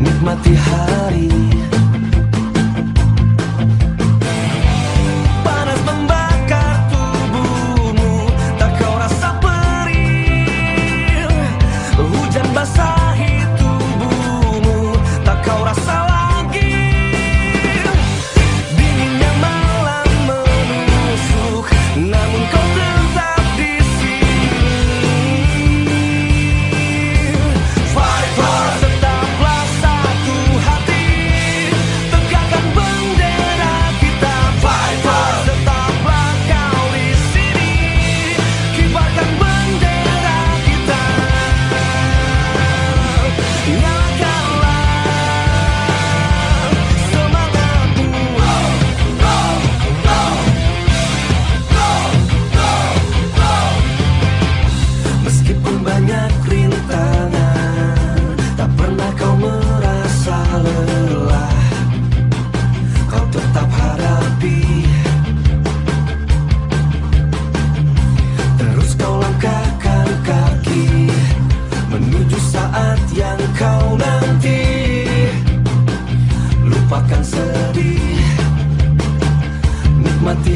Nikmati hari. Panas membakar tubuhmu Tak kau rasa perih. Hujan basah saat yang kau nanti. Lupakan sedih Nikmati